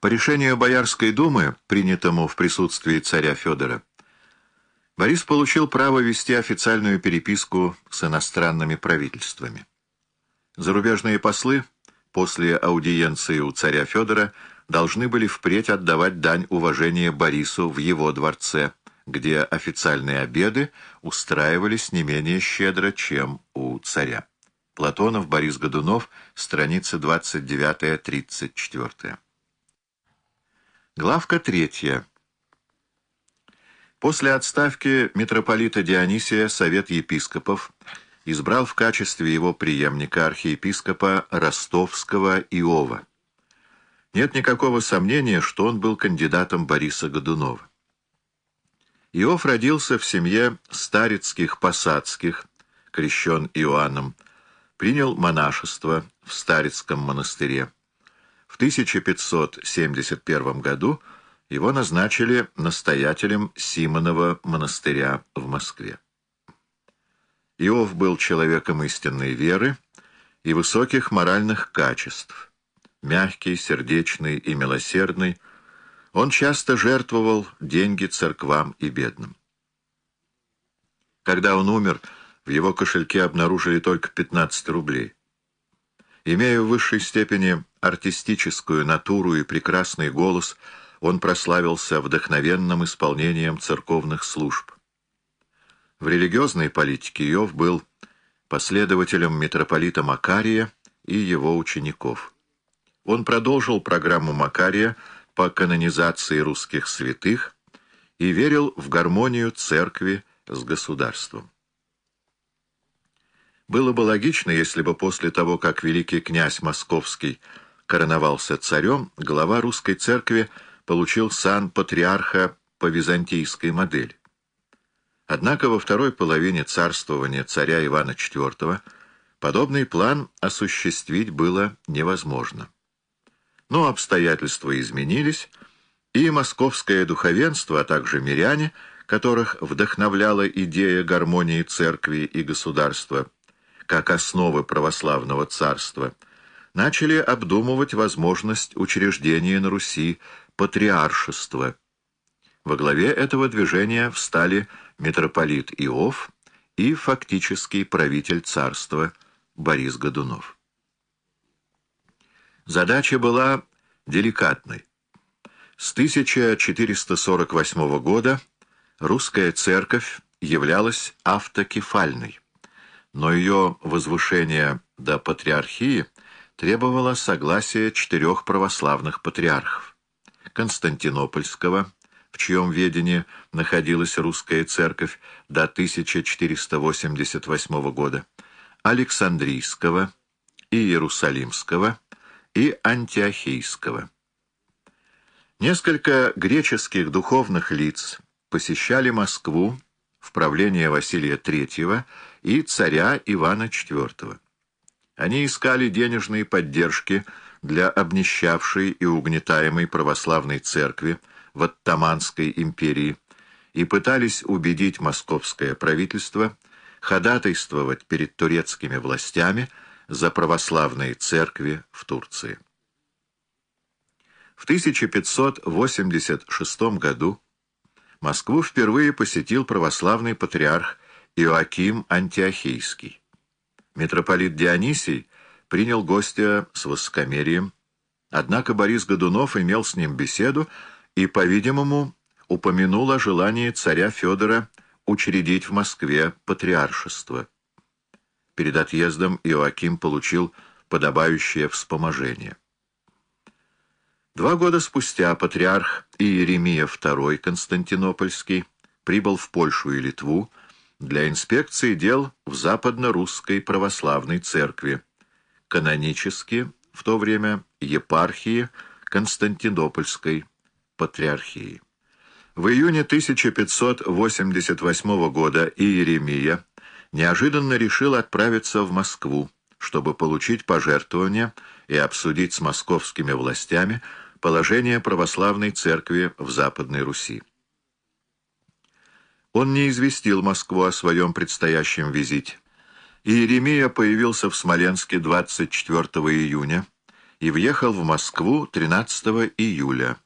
По решению Боярской думы, принятому в присутствии царя Федора, Борис получил право вести официальную переписку с иностранными правительствами. Зарубежные послы после аудиенции у царя Федора должны были впредь отдавать дань уважения Борису в его дворце, где официальные обеды устраивались не менее щедро, чем у царя. Платонов, Борис Годунов, страница 29-34. Главка третья. После отставки митрополита Дионисия Совет епископов избрал в качестве его преемника архиепископа Ростовского Иова. Нет никакого сомнения, что он был кандидатом Бориса Годунова. Иов родился в семье старецких посадских, крещен Иоанном, принял монашество в Старецком монастыре. В 1571 году его назначили настоятелем Симонова монастыря в Москве. Иов был человеком истинной веры и высоких моральных качеств. Мягкий, сердечный и милосердный, он часто жертвовал деньги церквам и бедным. Когда он умер, в его кошельке обнаружили только 15 рублей. Имея в высшей степени артистическую натуру и прекрасный голос, он прославился вдохновенным исполнением церковных служб. В религиозной политике Иов был последователем митрополита Макария и его учеников. Он продолжил программу Макария по канонизации русских святых и верил в гармонию церкви с государством. Было бы логично, если бы после того, как великий князь Московский короновался царем, глава русской церкви получил сан патриарха по византийской модели. Однако во второй половине царствования царя Ивана IV подобный план осуществить было невозможно. Но обстоятельства изменились, и московское духовенство, а также миряне, которых вдохновляла идея гармонии церкви и государства, как основы православного царства – начали обдумывать возможность учреждения на Руси патриаршества. Во главе этого движения встали митрополит Иов и фактический правитель царства Борис Годунов. Задача была деликатной. С 1448 года русская церковь являлась автокефальной, но ее возвышение до патриархии – требовала согласия четырех православных патриархов. Константинопольского, в чьем ведении находилась русская церковь до 1488 года, Александрийского, Иерусалимского и Антиохийского. Несколько греческих духовных лиц посещали Москву в правление Василия III и царя Ивана IV. Они искали денежные поддержки для обнищавшей и угнетаемой православной церкви в Оттаманской империи и пытались убедить московское правительство ходатайствовать перед турецкими властями за православные церкви в Турции. В 1586 году Москву впервые посетил православный патриарх Иоаким Антиохийский. Митрополит Дионисий принял гостя с воскомерием, однако Борис Годунов имел с ним беседу и, по-видимому, упомянул о желании царя Федора учредить в Москве патриаршество. Перед отъездом Иоаким получил подобающее вспоможение. Два года спустя патриарх Иеремия II Константинопольский прибыл в Польшу и Литву, для инспекции дел в Западно-Русской Православной Церкви, канонически в то время епархии Константинопольской Патриархии. В июне 1588 года Иеремия неожиданно решил отправиться в Москву, чтобы получить пожертвования и обсудить с московскими властями положение православной церкви в Западной Руси. Он не известил Москву о своем предстоящем визите. Иеремия появился в Смоленске 24 июня и въехал в Москву 13 июля.